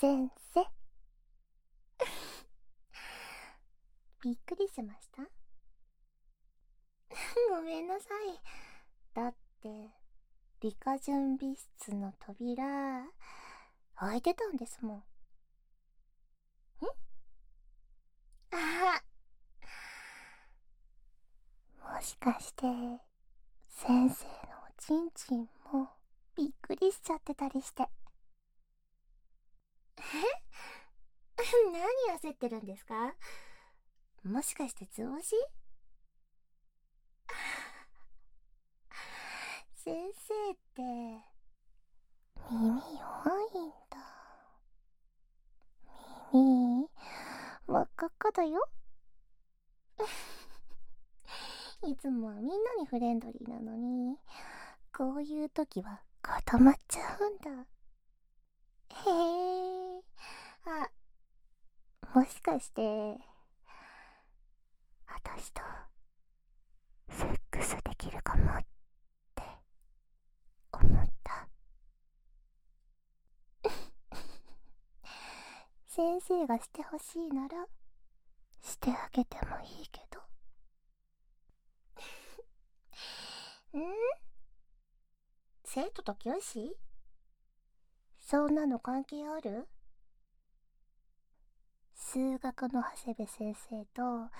先生。びっくりしました？ごめんなさい。だって理科準備室の扉開いてたんですもん。ん？あもしかして先生のおちんちんもびっくりしちゃってたりして。え？何焦ってるんですか？もしかして図星？先生って耳弱いんだ。耳真っ赤っかだよ。いつもはみんなにフレンドリーなのにこういう時は固まっちゃうんだ。へえ。あもしかして私とセックスできるかもって思った？先生がしてほしいならしてあげてもいいけど。ん？生徒と教師？そんなの関係ある？数学の長谷部先生と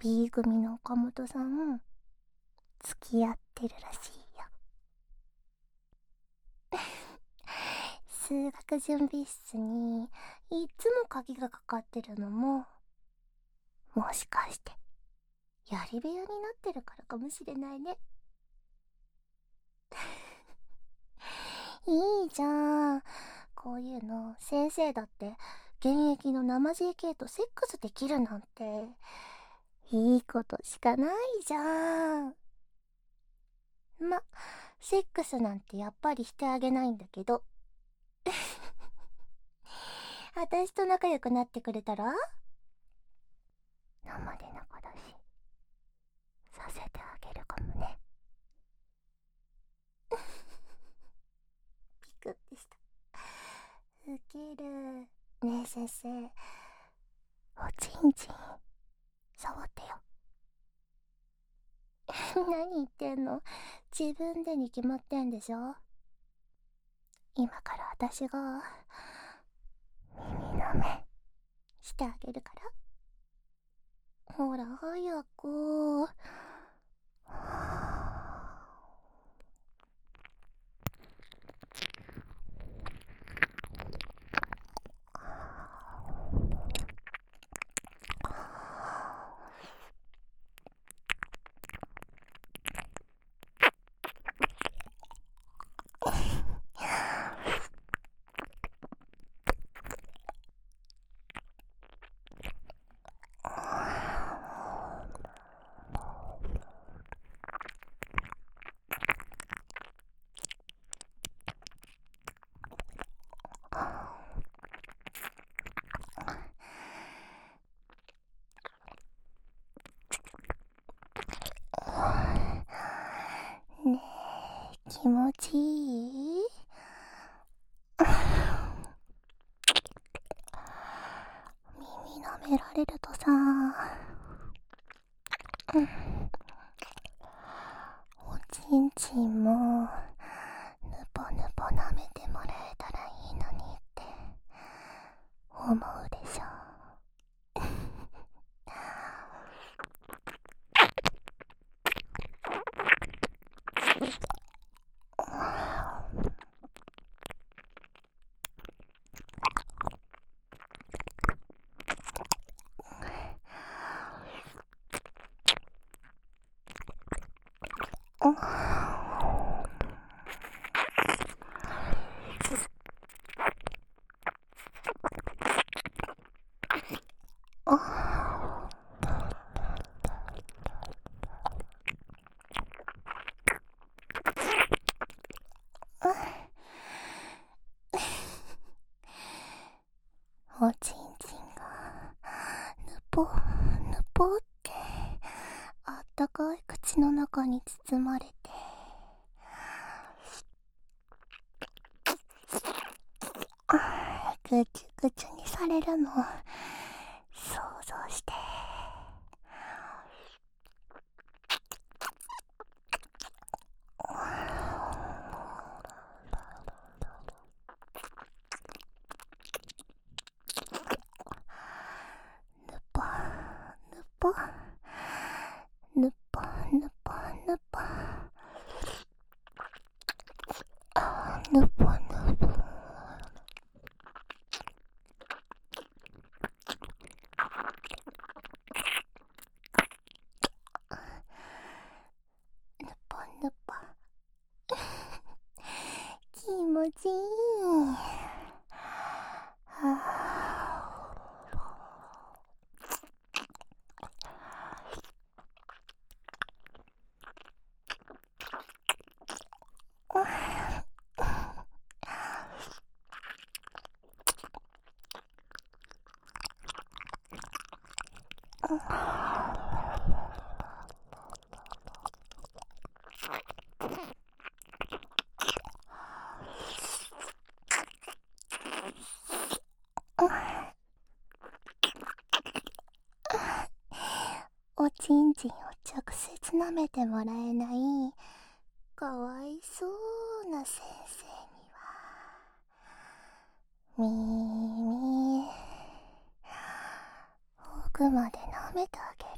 B 組の岡本さん付き合ってるらしいよ。数学準備室にいつも鍵がかかってるのももしかしてやり部屋になってるからかもしれないね。いいじゃん。こういうの先生だって現役の生 JK とセックスできるなんていいことしかないじゃん。まセックスなんてやっぱりしてあげないんだけど。私と仲良くなってくれたら？生で仲だし。させてあげるかもね。ピクってした。ウケる。ねえ先生。おちんちん触ってよ。何言ってんの？自分でに決まってんでしょ？今から私が耳の目してあげるから。ほら早くねえ気持ちいい耳舐められるとさ、うん、おちんちんもぬぽぬぽ舐めてもらえたらいいのにって思うでしょ。お ちんちんがぬぽぬぽってあったかい口の中に包まれて。ぐちゅぐちゅにされるの想像して。ぬぽぬぽぬぽぬぽぬぽあぬぽぬぽぬぽぬぽ気持ちいいはおちんちんを直接舐めてもらえないかわいそうな先生には。みーみー奥まで舐めてあげる。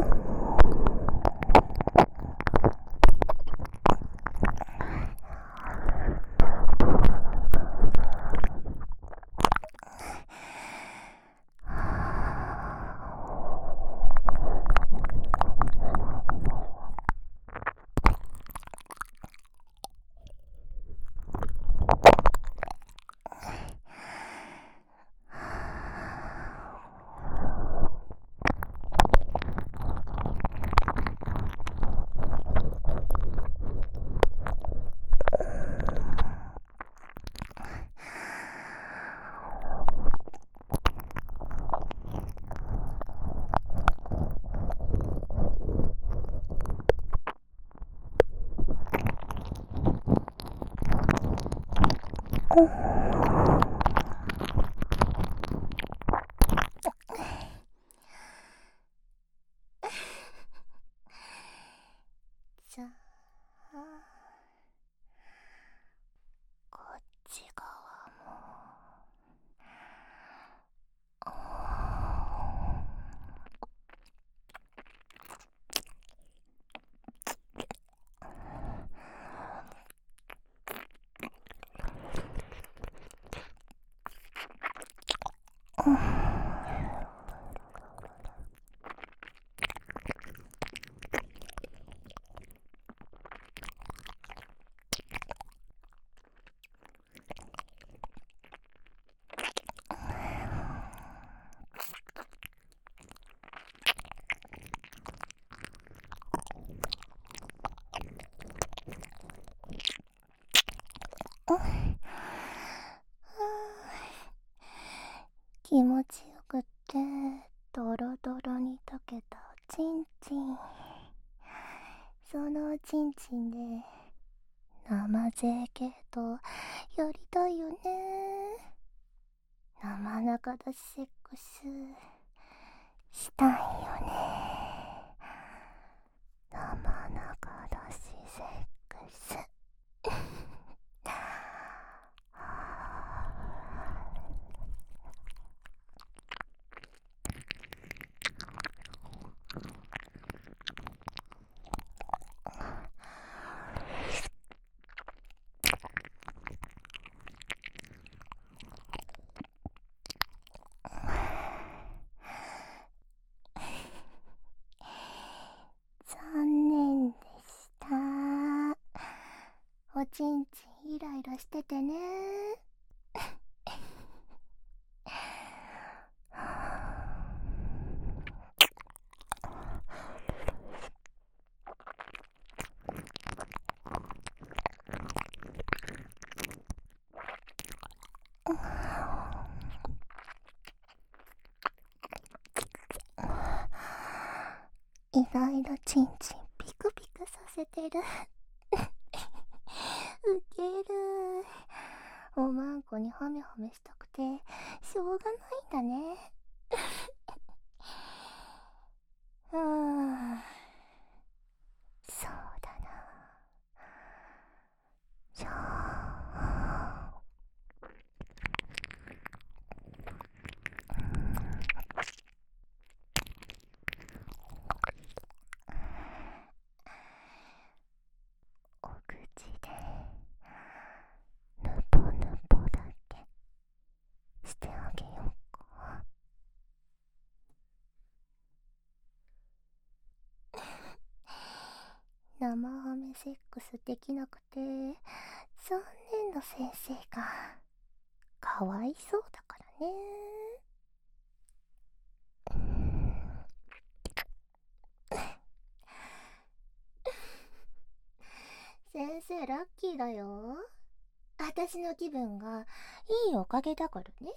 じゃ 気持ちよくてドロドロに溶けたおちんちん。そのおちんちんで生税系とやりたいよね。生中出しセックスしたいよね生中出しセックスチンチンイライラしててね。いろいろチンチンピクピクさせてるウケるおまんこにハメハメしたくてしょうがないんだねうんそうだなじゃあお口でぬぽぬぽだけしてあげようか生ハメセックスできなくて残念な先生がかわいそうだからね。先生ラッキーだよ。私の気分がいいおかげだからね。